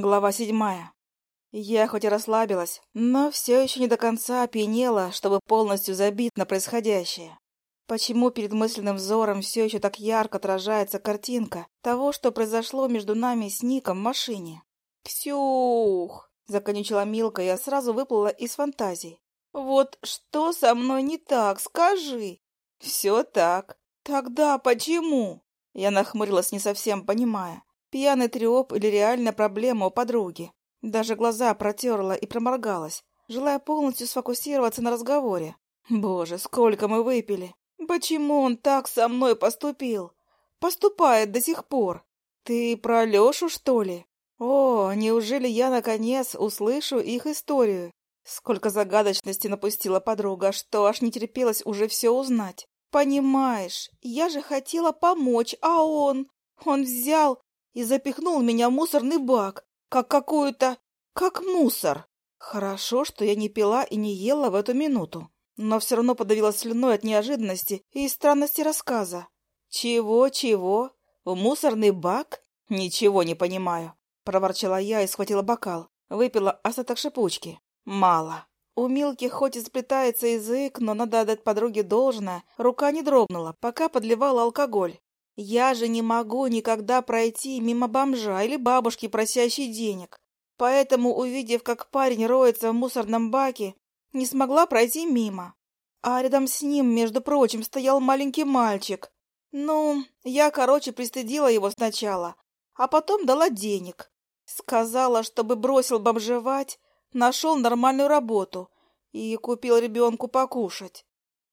Глава седьмая. Я хоть и расслабилась, но все еще не до конца опьянела, чтобы полностью забить на происходящее. Почему перед мысленным взором все еще так ярко отражается картинка того, что произошло между нами с Ником в машине? «Ксюх!» — законючила Милка, я сразу выплыла из фантазий. «Вот что со мной не так, скажи!» «Все так. Тогда почему?» Я нахмурилась, не совсем понимая. Пьяный треп или реальная проблема у подруги. Даже глаза протерла и проморгалась, желая полностью сфокусироваться на разговоре. Боже, сколько мы выпили! Почему он так со мной поступил? Поступает до сих пор. Ты про Лешу, что ли? О, неужели я, наконец, услышу их историю? Сколько загадочности напустила подруга, что аж не терпелось уже все узнать. Понимаешь, я же хотела помочь, а он... Он взял и запихнул меня в мусорный бак, как какую-то... как мусор. Хорошо, что я не пила и не ела в эту минуту, но все равно подавила слюной от неожиданности и странности рассказа. «Чего-чего? В мусорный бак? Ничего не понимаю», — проворчала я и схватила бокал. Выпила остаток шипучки. «Мало». У Милки хоть и сплетается язык, но надо отдать подруге должное, рука не дрогнула, пока подливала алкоголь. Я же не могу никогда пройти мимо бомжа или бабушки, просящей денег. Поэтому, увидев, как парень роется в мусорном баке, не смогла пройти мимо. А рядом с ним, между прочим, стоял маленький мальчик. Ну, я, короче, пристыдила его сначала, а потом дала денег. Сказала, чтобы бросил бомжевать, нашел нормальную работу и купил ребенку покушать.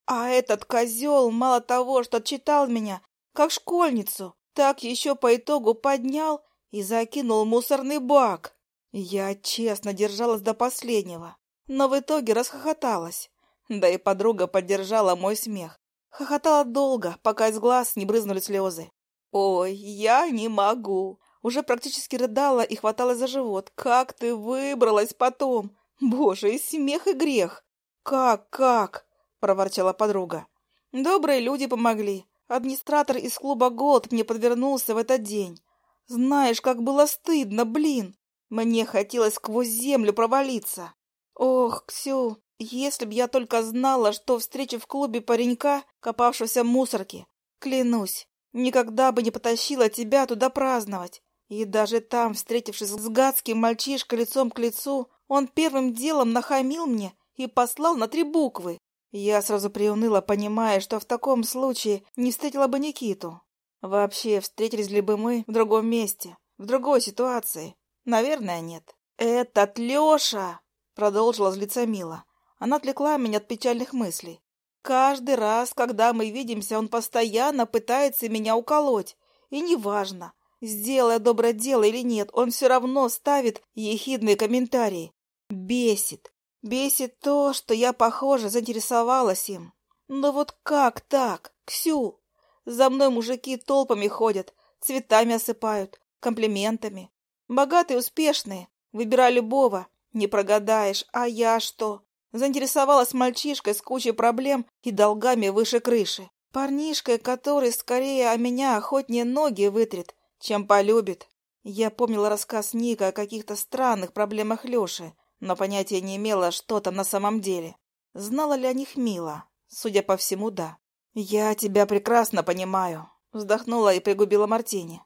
А этот козел мало того, что отчитал меня, как школьницу, так еще по итогу поднял и закинул мусорный бак. Я честно держалась до последнего, но в итоге расхохоталась. Да и подруга поддержала мой смех. Хохотала долго, пока из глаз не брызнули слезы. «Ой, я не могу!» Уже практически рыдала и хваталась за живот. «Как ты выбралась потом? Боже, и смех, и грех!» «Как, как?» — проворчала подруга. «Добрые люди помогли. Администратор из клуба «Голд» мне подвернулся в этот день. Знаешь, как было стыдно, блин. Мне хотелось сквозь землю провалиться. Ох, Ксю, если б я только знала, что встречу в клубе паренька, копавшегося в мусорке, клянусь, никогда бы не потащила тебя туда праздновать. И даже там, встретившись с гадским мальчишкой лицом к лицу, он первым делом нахамил мне и послал на три буквы. Я сразу приуныла, понимая, что в таком случае не встретила бы Никиту. Вообще, встретились ли бы мы в другом месте, в другой ситуации? Наверное, нет. «Этот Леша!» — продолжила злиться Мила. Она отвлекла меня от печальных мыслей. «Каждый раз, когда мы видимся, он постоянно пытается меня уколоть. И неважно, сделая доброе дело или нет, он все равно ставит ехидные комментарии. Бесит. Бесит то, что я, похоже, заинтересовалась им. Но вот как так, Ксю? За мной мужики толпами ходят, цветами осыпают, комплиментами. Богатые, успешные, выбирай любого, не прогадаешь. А я что? Заинтересовалась мальчишкой с кучей проблем и долгами выше крыши. Парнишкой, который скорее о меня охотнее ноги вытрет, чем полюбит. Я помнила рассказ Ника о каких-то странных проблемах Леши, но понятия не имела, что там на самом деле. Знала ли о них Мила? Судя по всему, да. «Я тебя прекрасно понимаю», — вздохнула и пригубила мартини.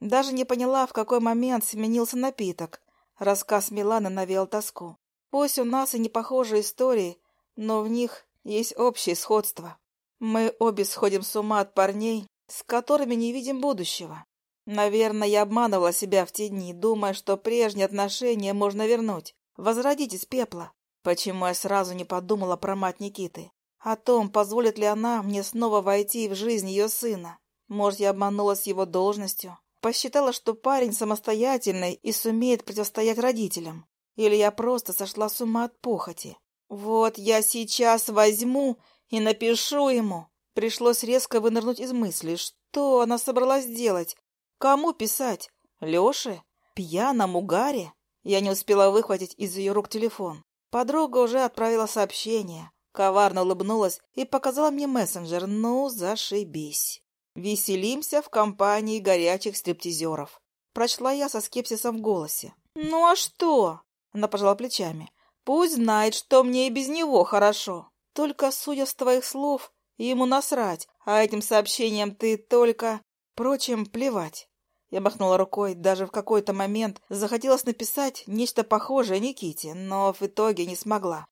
Даже не поняла, в какой момент сменился напиток. Рассказ Миланы навел тоску. Пусть у нас и не похожие истории, но в них есть общее сходство. Мы обе сходим с ума от парней, с которыми не видим будущего. Наверное, я обманывала себя в те дни, думая, что прежние отношения можно вернуть возродить из пепла. Почему я сразу не подумала про мать Никиты? О том, позволит ли она мне снова войти в жизнь ее сына. Может, я обманулась его должностью? Посчитала, что парень самостоятельный и сумеет противостоять родителям. Или я просто сошла с ума от похоти. Вот я сейчас возьму и напишу ему. Пришлось резко вынырнуть из мысли. Что она собралась делать? Кому писать? Леше? Пьяному Гарри? Я не успела выхватить из ее рук телефон. Подруга уже отправила сообщение. Коварно улыбнулась и показала мне мессенджер. Ну, зашибись. Веселимся в компании горячих стриптизеров. Прочла я со скепсисом в голосе. «Ну а что?» — она пожала плечами. «Пусть знает, что мне и без него хорошо. Только, судя с твоих слов, ему насрать, а этим сообщением ты только... Впрочем, плевать». Я махнула рукой, даже в какой-то момент захотелось написать нечто похожее Никите, но в итоге не смогла.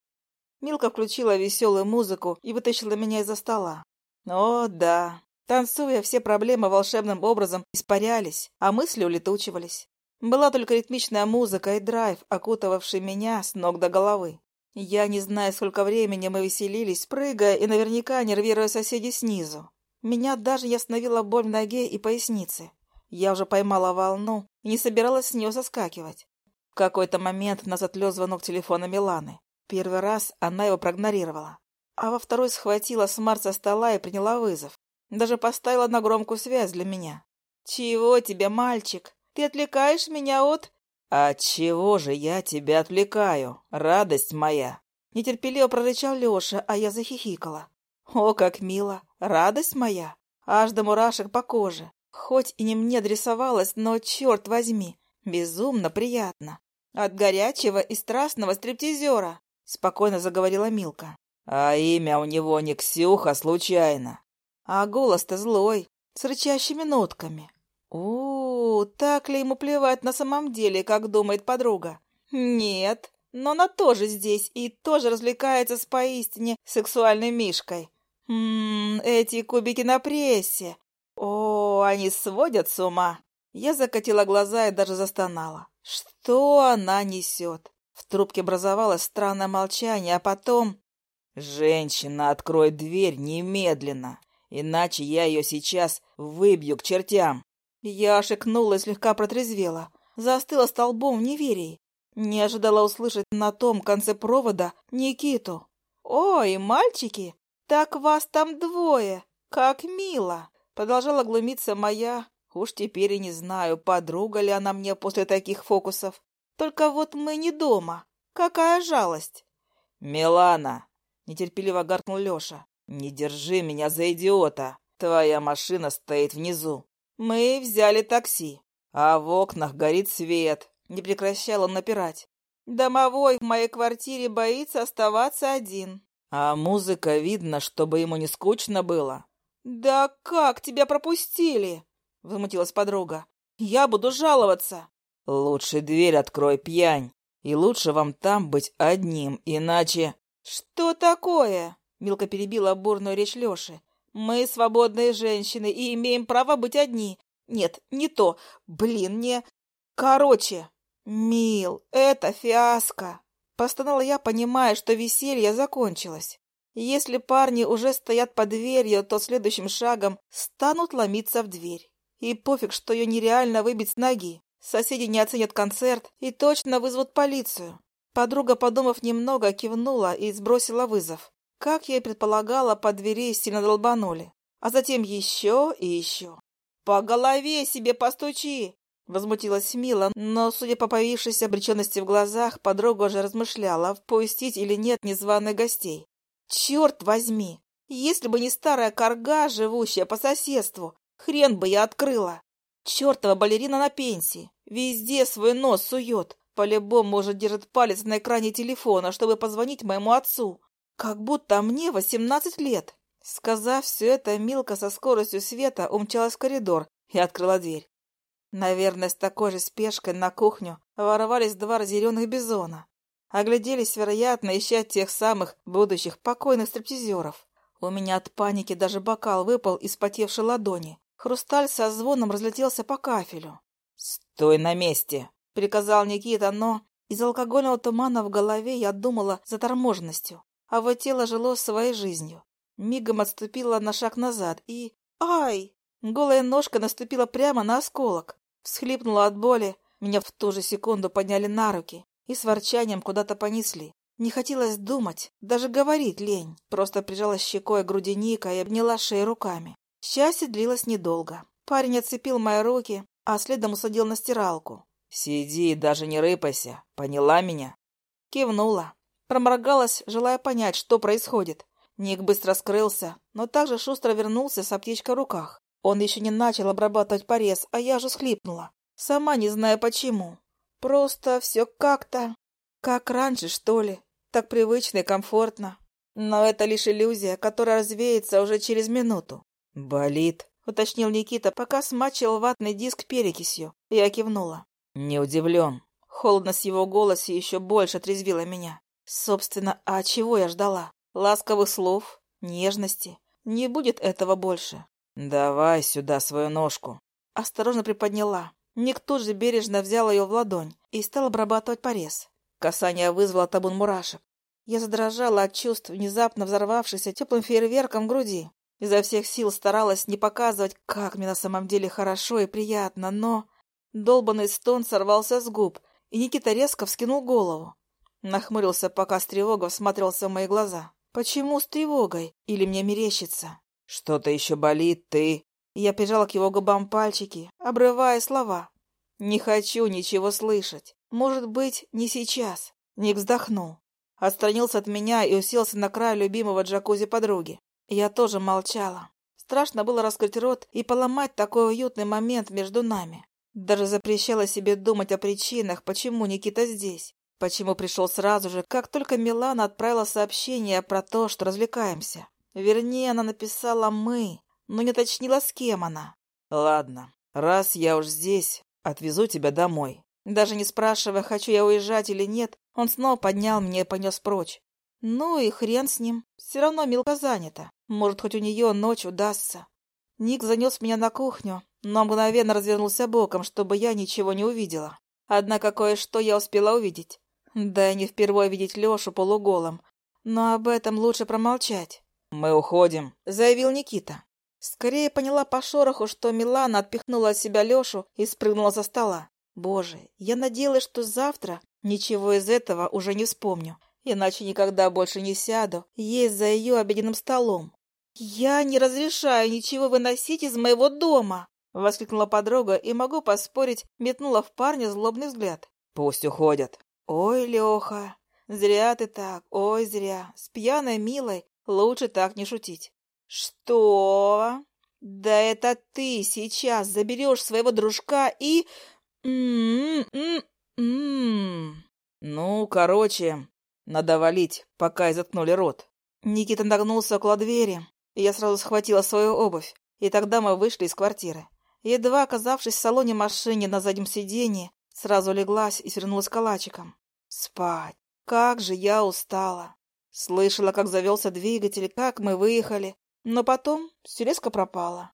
Милка включила веселую музыку и вытащила меня из-за стола. О, да. Танцуя, все проблемы волшебным образом испарялись, а мысли улетучивались. Была только ритмичная музыка и драйв, окутывавший меня с ног до головы. Я не знаю, сколько времени мы веселились, прыгая и наверняка нервируя соседей снизу. Меня даже не остановила боль в ноге и пояснице. Я уже поймала волну и не собиралась с нее соскакивать. В какой-то момент нас отвлек звонок телефона Миланы. Первый раз она его проигнорировала. А во второй схватила смарт со стола и приняла вызов. Даже поставила на громкую связь для меня. «Чего тебе, мальчик? Ты отвлекаешь меня от...» «От чего же я тебя отвлекаю, радость моя?» Нетерпеливо прорычал Леша, а я захихикала. «О, как мило! Радость моя! Аж до мурашек по коже! Хоть и не мне адресовалась, но, черт возьми, безумно приятно. От горячего и страстного стриптизера, спокойно заговорила Милка. А имя у него не Ксюха случайно. А голос-то злой, с рычащими нотками. у, -у так ли ему плевать на самом деле, как думает подруга? Нет, но она тоже здесь и тоже развлекается с поистине сексуальной мишкой. Ммм, эти кубики на прессе, о, они сводят с ума. Я закатила глаза и даже застонала. Что она несет? В трубке образовалось странное молчание, а потом... «Женщина, открой дверь немедленно, иначе я ее сейчас выбью к чертям». Я шикнула и слегка протрезвела. Застыла столбом в неверии. Не ожидала услышать на том конце провода Никиту. «Ой, мальчики, так вас там двое! Как мило!» Продолжала глумиться моя, уж теперь и не знаю, подруга ли она мне после таких фокусов. Только вот мы не дома. Какая жалость. «Милана!» — нетерпеливо гаркнул Леша. «Не держи меня за идиота. Твоя машина стоит внизу. Мы взяли такси, а в окнах горит свет». Не прекращал он напирать. «Домовой в моей квартире боится оставаться один». «А музыка видно, чтобы ему не скучно было. «Да как тебя пропустили?» — возмутилась подруга. «Я буду жаловаться». «Лучше дверь открой, пьянь, и лучше вам там быть одним, иначе...» «Что такое?» — Милка перебила бурную речь Леши. «Мы свободные женщины и имеем право быть одни. Нет, не то. Блин, не... Короче, Мил, это фиаско!» Простонала я, понимая, что веселье закончилось. Если парни уже стоят под дверью, то следующим шагом станут ломиться в дверь. И пофиг, что ее нереально выбить с ноги. Соседи не оценят концерт и точно вызовут полицию. Подруга, подумав немного, кивнула и сбросила вызов. Как я и предполагала, по двери сильно долбанули. А затем еще и еще. «По голове себе постучи!» Возмутилась Мила, но, судя по появившейся обреченности в глазах, подруга уже размышляла, впустить или нет незваных гостей. Черт возьми! Если бы не старая корга, живущая по соседству, хрен бы я открыла. Чертова балерина на пенсии. Везде свой нос сует. По-любому, может, держит палец на экране телефона, чтобы позвонить моему отцу. Как будто мне восемнадцать лет. Сказав все это, Милка со скоростью света умчалась в коридор и открыла дверь. Наверное, с такой же спешкой на кухню ворвались два разъяренных бизона. Огляделись, вероятно, ища тех самых будущих покойных стриптизеров. У меня от паники даже бокал выпал из потевшей ладони. Хрусталь со звоном разлетелся по кафелю. «Стой на месте!» — приказал Никита, но из алкогольного тумана в голове я думала заторможенностью, а вот тело жило своей жизнью. Мигом отступила на шаг назад и... Ай! Голая ножка наступила прямо на осколок. Всхлипнула от боли. Меня в ту же секунду подняли на руки и с ворчанием куда-то понесли. Не хотелось думать, даже говорить лень. Просто прижала щекой к груди Ника и обняла шею руками. Счастье длилось недолго. Парень отцепил мои руки, а следом усадил на стиралку. «Сиди и даже не рыпайся. Поняла меня?» Кивнула. Проморгалась, желая понять, что происходит. Ник быстро скрылся, но также шустро вернулся с аптечкой в руках. Он еще не начал обрабатывать порез, а я же схлипнула. Сама не зная почему. Просто все как-то... Как раньше, что ли. Так привычно и комфортно. Но это лишь иллюзия, которая развеется уже через минуту. «Болит», — уточнил Никита, пока смачивал ватный диск перекисью. Я кивнула. «Не удивлен». Холодность его голосе еще больше отрезвила меня. Собственно, а чего я ждала? Ласковых слов, нежности. Не будет этого больше. «Давай сюда свою ножку». Осторожно приподняла. Ник тут же бережно взял ее в ладонь и стал обрабатывать порез. Касание вызвало табун мурашек. Я задрожала от чувств, внезапно взорвавшихся теплым фейерверком груди. Изо всех сил старалась не показывать, как мне на самом деле хорошо и приятно, но... Долбанный стон сорвался с губ, и Никита резко вскинул голову. Нахмурился, пока с тревогой всматривался в мои глаза. Почему с тревогой? Или мне мерещится? Что-то еще болит, ты... Я прижала к его губам пальчики, обрывая слова. Не хочу ничего слышать. Может быть, не сейчас. Ник вздохнул. Отстранился от меня и уселся на край любимого джакузи подруги. Я тоже молчала. Страшно было раскрыть рот и поломать такой уютный момент между нами. Даже запрещала себе думать о причинах, почему Никита здесь. Почему пришел сразу же, как только Милана отправила сообщение про то, что развлекаемся? Вернее, она написала «мы», но не уточнила, с кем она. «Ладно, раз я уж здесь, отвезу тебя домой». Даже не спрашивая, хочу я уезжать или нет, он снова поднял меня и понес прочь. Ну и хрен с ним. Все равно Милка занята. Может, хоть у нее ночь удастся. Ник занес меня на кухню, но мгновенно развернулся боком, чтобы я ничего не увидела. Однако кое-что я успела увидеть. Да и не впервые видеть Лешу полуголым. Но об этом лучше промолчать. «Мы уходим», — заявил Никита. Скорее поняла по шороху, что Милана отпихнула от себя Лешу и спрыгнула за стола. Боже, я надеялась, что завтра ничего из этого уже не вспомню, иначе никогда больше не сяду есть за ее обеденным столом. «Я не разрешаю ничего выносить из моего дома!» — воскликнула подруга и, могу поспорить, метнула в парня злобный взгляд. «Пусть уходят». «Ой, Леха, зря ты так, ой, зря. С пьяной Милой лучше так не шутить». «Что? Да это ты сейчас заберешь своего дружка и...» «М-м-м-м...» «Ну, короче, надо валить, пока и заткнули рот». Никита нагнулся около двери, и я сразу схватила свою обувь, и тогда мы вышли из квартиры. Едва оказавшись в салоне машины на заднем сиденье, Сразу леглась и свернулась калачиком. Спать. Как же я устала. Слышала, как завелся двигатель, как мы выехали. Но потом все резко пропало.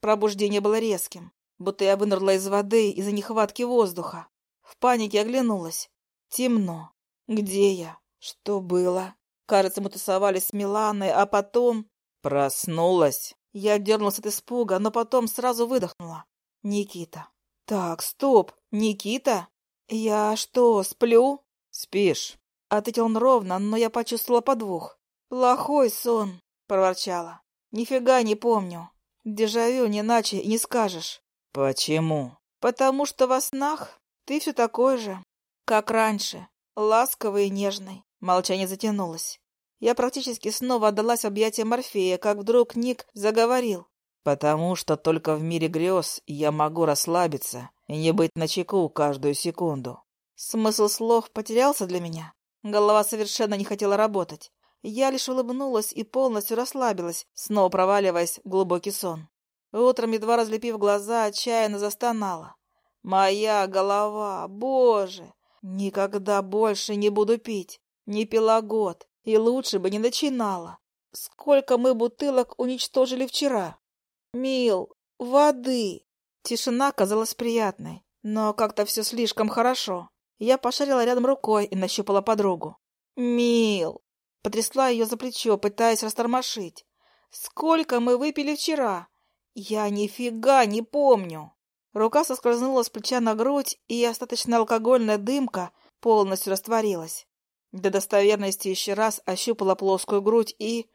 Пробуждение было резким, будто я вынырла из воды из-за нехватки воздуха. В панике оглянулась. Темно. Где я? Что было? Кажется, мы тусовались с Миланой, а потом... Проснулась. Я дернулась от испуга, но потом сразу выдохнула. Никита. Так, стоп. Никита? Я что, сплю? Спишь. Ответил он ровно, но я почувствовала подвох. Плохой сон, проворчала. Нифига не помню. Дежавю не иначе и не скажешь. Почему? Потому что во снах ты все такой же, как раньше, ласковый и нежный. Молчание затянулось. Я практически снова отдалась в объятия Морфея, как вдруг Ник заговорил. «Потому что только в мире грез я могу расслабиться и не быть начеку каждую секунду. Смысл слов потерялся для меня. Голова совершенно не хотела работать. Я лишь улыбнулась и полностью расслабилась, снова проваливаясь в глубокий сон. Утром, едва разлепив глаза, отчаянно застонала. «Моя голова! Боже! Никогда больше не буду пить! Не пила год, и лучше бы не начинала! Сколько мы бутылок уничтожили вчера! Мил, воды!» Тишина казалась приятной, но как-то все слишком хорошо. Я пошарила рядом рукой и нащупала подругу. «Мил!» Потрясла ее за плечо, пытаясь растормошить. «Сколько мы выпили вчера?» «Я нифига не помню!» Рука соскользнула с плеча на грудь, и остаточная алкогольная дымка полностью растворилась. Для достоверности еще раз ощупала плоскую грудь и...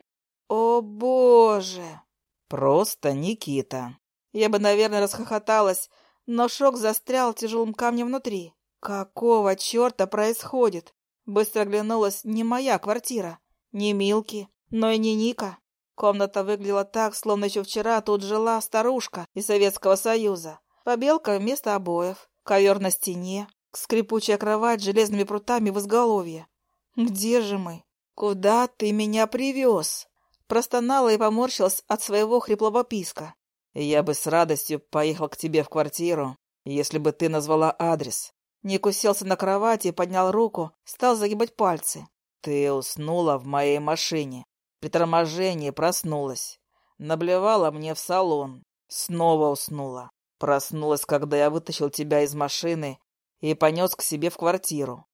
О, боже! Просто Никита. Я бы, наверное, расхохоталась, но шок застрял тяжелым камнем внутри. Какого черта происходит? Быстро оглянулась не моя квартира, не Милки, но и не Ника. Комната выглядела так, словно еще вчера тут жила старушка из Советского Союза. Побелка вместо обоев, ковер на стене, скрипучая кровать с железными прутами в изголовье. «Где же мы? Куда ты меня привез?» Простонала и поморщилась от своего хриплого писка. «Я бы с радостью поехал к тебе в квартиру, если бы ты назвала адрес». Ник уселся на кровати поднял руку, стал загибать пальцы. «Ты уснула в моей машине. При торможении проснулась. Наблевала мне в салон. Снова уснула. Проснулась, когда я вытащил тебя из машины и понес к себе в квартиру.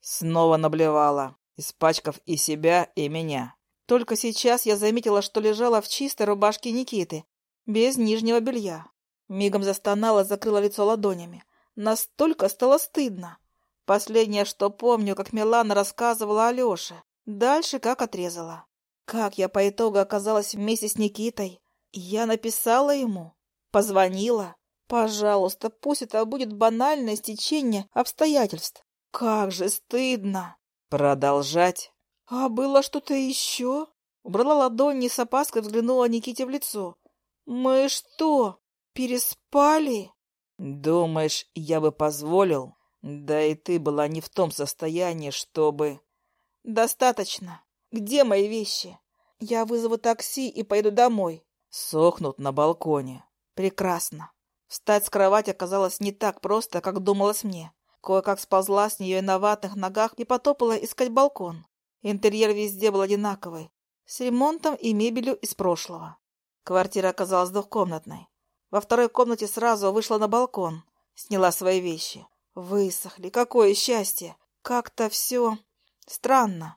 Снова наблевала, испачкав и себя, и меня. Только сейчас я заметила, что лежала в чистой рубашке Никиты, без нижнего белья. Мигом застонала, закрыла лицо ладонями. Настолько стало стыдно. Последнее, что помню, как Милана рассказывала Алёше. Дальше как отрезала. Как я по итогу оказалась вместе с Никитой. Я написала ему, позвонила. Пожалуйста, пусть это будет банальное стечение обстоятельств. Как же стыдно. Продолжать? А было что-то еще? Убрала ладонь и с опаской взглянула Никите в лицо. Мы что, переспали? Думаешь, я бы позволил? Да и ты была не в том состоянии, чтобы... Достаточно. Где мои вещи? Я вызову такси и пойду домой. Сохнут на балконе. Прекрасно. Встать с кровати оказалось не так просто, как думалось мне. Кое-как сползла с нее на ватных ногах и потопала искать балкон. Интерьер везде был одинаковый, с ремонтом и мебелью из прошлого. Квартира оказалась двухкомнатной. Во второй комнате сразу вышла на балкон, сняла свои вещи. Высохли, какое счастье! Как-то все странно.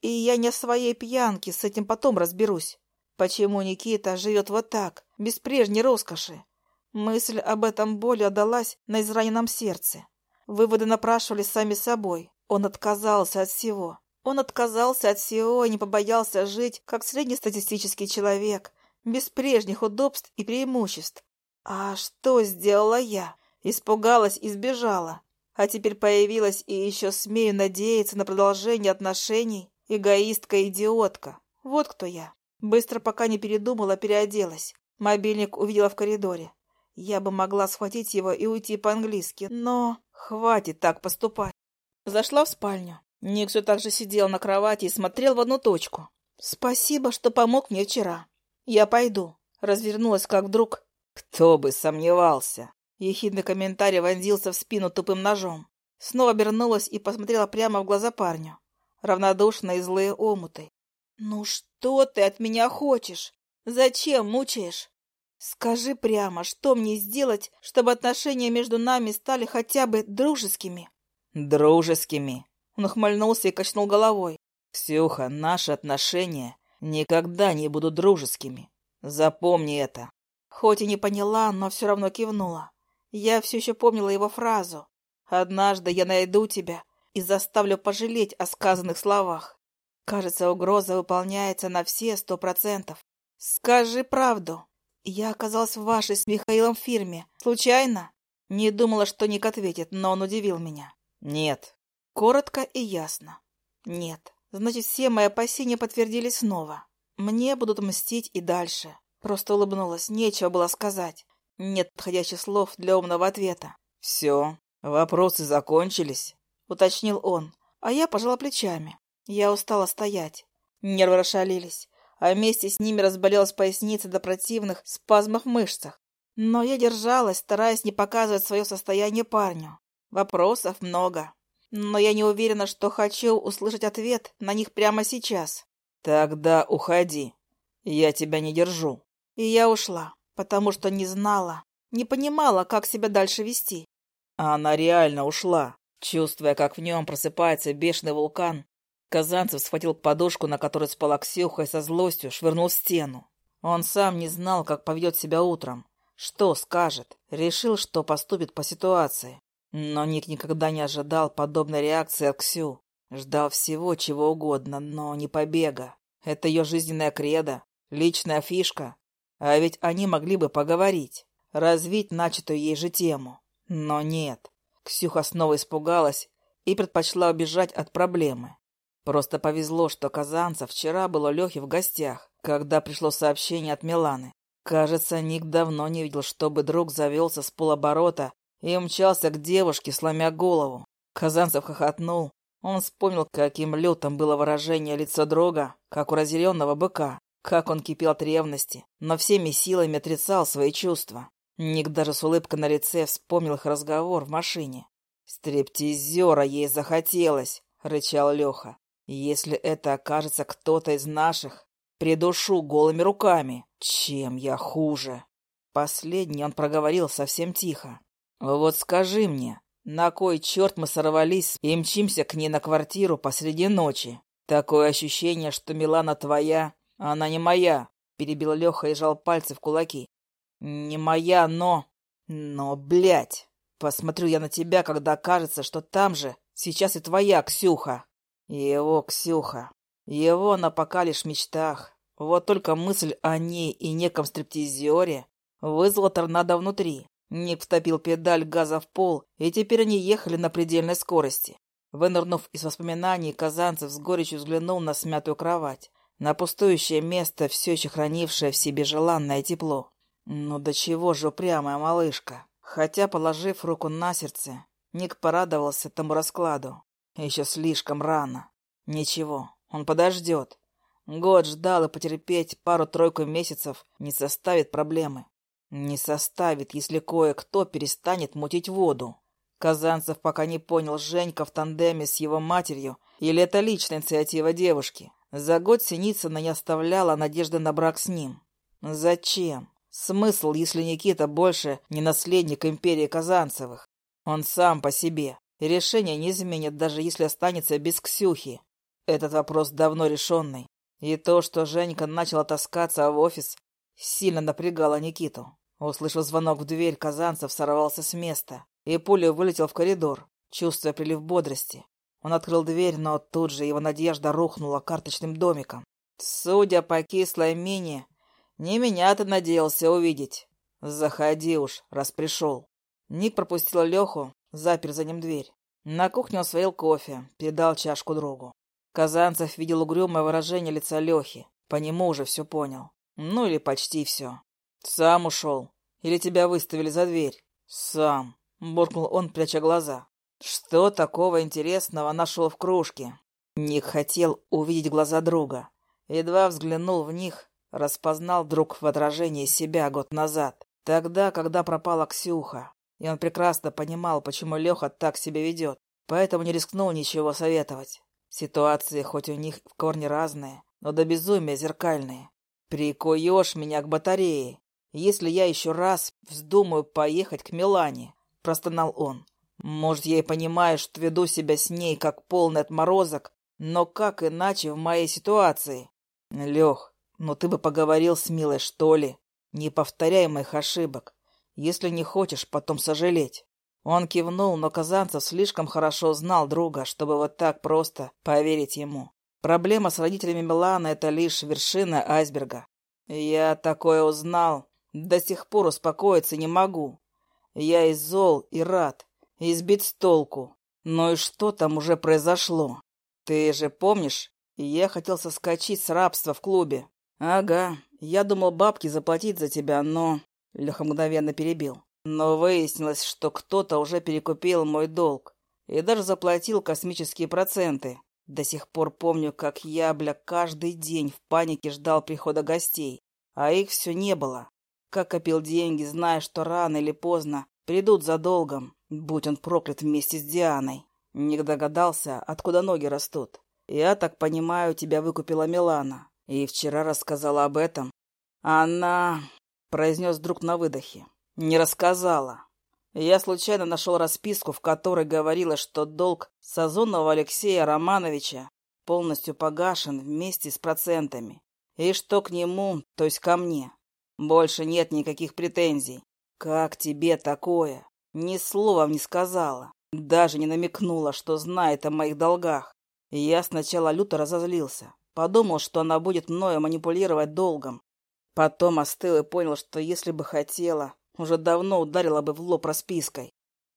И я не о своей пьянке, с этим потом разберусь. Почему Никита живет вот так, без прежней роскоши? Мысль об этом боли отдалась на израненном сердце. Выводы напрашивались сами собой. Он отказался от всего. Он отказался от всего и не побоялся жить, как среднестатистический человек, без прежних удобств и преимуществ. А что сделала я? Испугалась и сбежала. А теперь появилась и еще смею надеяться на продолжение отношений. Эгоистка-идиотка. Вот кто я. Быстро, пока не передумала, переоделась. Мобильник увидела в коридоре. Я бы могла схватить его и уйти по-английски, но хватит так поступать. Зашла в спальню. Ник все так же сидел на кровати и смотрел в одну точку. «Спасибо, что помог мне вчера. Я пойду». Развернулась, как вдруг... «Кто бы сомневался!» Ехидный комментарий вонзился в спину тупым ножом. Снова обернулась и посмотрела прямо в глаза парню. Равнодушные и злые омуты. «Ну что ты от меня хочешь? Зачем мучаешь? Скажи прямо, что мне сделать, чтобы отношения между нами стали хотя бы дружескими? Дружескими. Он ухмыльнулся и качнул головой. Ксюха, наши отношения никогда не будут дружескими. Запомни это. Хоть и не поняла, но все равно кивнула. Я все еще помнила его фразу. «Однажды я найду тебя и заставлю пожалеть о сказанных словах». Кажется, угроза выполняется на все сто процентов. «Скажи правду. Я оказалась в вашей с Михаилом фирме. Случайно? Не думала, что Ник ответит, но он удивил меня. Нет. Коротко и ясно. Нет. Значит, все мои опасения подтвердились снова. Мне будут мстить и дальше. Просто улыбнулась, нечего было сказать. Нет подходящих слов для умного ответа. «Все, вопросы закончились», — уточнил он. А я пожала плечами. Я устала стоять. Нервы расшалились а вместе с ними разболелась поясница до противных спазмов в мышцах. Но я держалась, стараясь не показывать свое состояние парню. Вопросов много. Но я не уверена, что хочу услышать ответ на них прямо сейчас. «Тогда уходи. Я тебя не держу». И я ушла, потому что не знала, не понимала, как себя дальше вести. Она реально ушла, чувствуя, как в нем просыпается бешеный вулкан, Казанцев схватил подушку, на которой спала Ксюха, и со злостью швырнул в стену. Он сам не знал, как поведет себя утром, что скажет, решил, что поступит по ситуации. Но Ник никогда не ожидал подобной реакции от Ксю. Ждал всего, чего угодно, но не побега. Это ее жизненная кредо, личная фишка. А ведь они могли бы поговорить, развить начатую ей же тему. Но нет. Ксюха снова испугалась и предпочла убежать от проблемы. Просто повезло, что Казанцев вчера был у Лехи в гостях, когда пришло сообщение от Миланы. Кажется, Ник давно не видел, чтобы друг завелся с полоборота и мчался к девушке, сломя голову. Казанцев хохотнул. Он вспомнил, каким лютым было выражение лица друга, как у разъяренного быка, как он кипел от ревности, но всеми силами отрицал свои чувства. Ник даже с улыбкой на лице вспомнил их разговор в машине. «Стриптизера ей захотелось», — рычал Леха. «Если это окажется кто-то из наших, придушу голыми руками. Чем я хуже?» Последний он проговорил совсем тихо. «Вот скажи мне, на кой черт мы сорвались и мчимся к ней на квартиру посреди ночи? Такое ощущение, что Милана твоя, она не моя», — перебил Леха и жал пальцы в кулаки. «Не моя, но... Но, блядь, посмотрю я на тебя, когда окажется, что там же сейчас и твоя Ксюха». Его Ксюха. Его на пока лишь мечтах. Вот только мысль о ней и неком стриптизере вызвала торнадо внутри. Ник втопил педаль газа в пол, и теперь они ехали на предельной скорости. Вынырнув из воспоминаний, Казанцев с горечью взглянул на смятую кровать, на пустующее место, все еще хранившее в себе желанное тепло. Ну до чего же упрямая малышка. Хотя, положив руку на сердце, Ник порадовался тому раскладу. Еще слишком рано. Ничего, он подождет. Год ждал и потерпеть пару-тройку месяцев не составит проблемы. Не составит, если кое-кто перестанет мутить воду. Казанцев пока не понял, Женька в тандеме с его матерью или это личная инициатива девушки. За год Синицына не оставляла надежды на брак с ним. Зачем? Смысл, если Никита больше не наследник империи Казанцевых? Он сам по себе. И решение не изменит, даже если останется без Ксюхи. Этот вопрос давно решенный. И то, что Женька начала таскаться в офис, сильно напрягало Никиту. Услышав звонок в дверь, Казанцев сорвался с места и пулей вылетел в коридор, чувствуя прилив бодрости. Он открыл дверь, но тут же его надежда рухнула карточным домиком. Судя по кислой мине, не меня ты надеялся увидеть. Заходи уж, раз пришел. Ник пропустил Леху, запер за ним дверь. На кухне он сварил кофе, передал чашку другу. Казанцев видел угрюмое выражение лица Лехи. По нему уже все понял. Ну или почти все. «Сам ушел? Или тебя выставили за дверь?» «Сам», — буркнул он, пряча глаза. «Что такого интересного нашел в кружке?» Ник хотел увидеть глаза друга. Едва взглянул в них, распознал вдруг в отражении себя год назад. Тогда, когда пропала Ксюха. И он прекрасно понимал, почему Леха так себя ведет. Поэтому не рискнул ничего советовать. Ситуации хоть у них в корне разные, но до безумия зеркальные. «Прикуешь меня к батарее, если я еще раз вздумаю поехать к Милане», — простонал он. «Может, я и понимаю, что веду себя с ней как полный отморозок, но как иначе в моей ситуации?» «Лех, ну ты бы поговорил с Милой, что ли? Не повторяй моих ошибок, если не хочешь потом сожалеть». Он кивнул, но Казанцев слишком хорошо знал друга, чтобы вот так просто поверить ему. Проблема с родителями Милана — это лишь вершина айсберга. Я такое узнал. До сих пор успокоиться не могу. Я и зол, и рад, и сбит с толку. Но и что там уже произошло? Ты же помнишь, я хотел соскочить с рабства в клубе. Ага, я думал бабки заплатить за тебя, но... Леха мгновенно перебил. Но выяснилось, что кто-то уже перекупил мой долг и даже заплатил космические проценты. До сих пор помню, как я, бля, каждый день в панике ждал прихода гостей, а их все не было. Как копил деньги, зная, что рано или поздно придут за долгом, будь он проклят вместе с Дианой. Не догадался, откуда ноги растут. Я так понимаю, тебя выкупила Милана. И вчера рассказала об этом. Она... произнес друг на выдохе. Не рассказала. Я случайно нашел расписку, в которой говорилось, что долг Сазонова Алексея Романовича полностью погашен вместе с процентами, и что к нему, то есть ко мне, больше нет никаких претензий. Как тебе такое? Ни словом не сказала, даже не намекнула, что знает о моих долгах. Я сначала люто разозлился, подумал, что она будет мною манипулировать долгом. Потом остыл и понял, что если бы хотела, уже давно ударила бы в лоб распиской.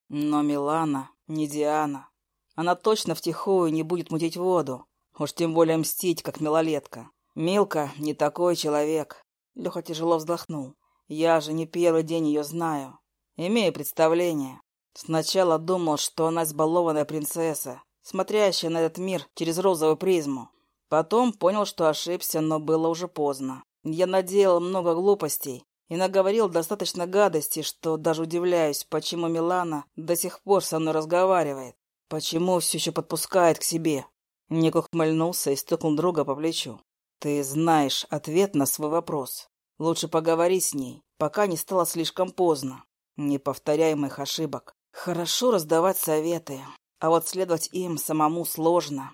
Но Милана не Диана. Она точно втихую не будет мутить воду. Уж тем более мстить, как милолетка. Милка не такой человек. Леха тяжело вздохнул. Я же не первый день ее знаю. Имею представление. Сначала думал, что она избалованная принцесса, смотрящая на этот мир через розовую призму. Потом понял, что ошибся, но было уже поздно. Я наделал много глупостей и наговорил достаточно гадости, что даже удивляюсь, почему Милана до сих пор со мной разговаривает. Почему все еще подпускает к себе. Ник ухмыльнулся и стукнул друга по плечу. Ты знаешь ответ на свой вопрос. Лучше поговори с ней, пока не стало слишком поздно. Не повторяй моих ошибок. Хорошо раздавать советы, а вот следовать им самому сложно.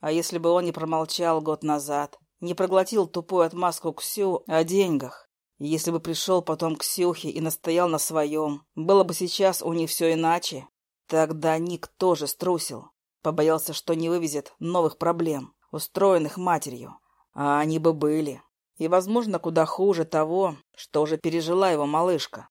А если бы он не промолчал год назад, не проглотил тупую отмазку Ксю о деньгах, если бы пришел потом к Ксюхе и настоял на своем, было бы сейчас у них все иначе. Тогда Ник тоже струсил. Побоялся, что не вывезет новых проблем, устроенных матерью. А они бы были. И, возможно, куда хуже того, что уже пережила его малышка.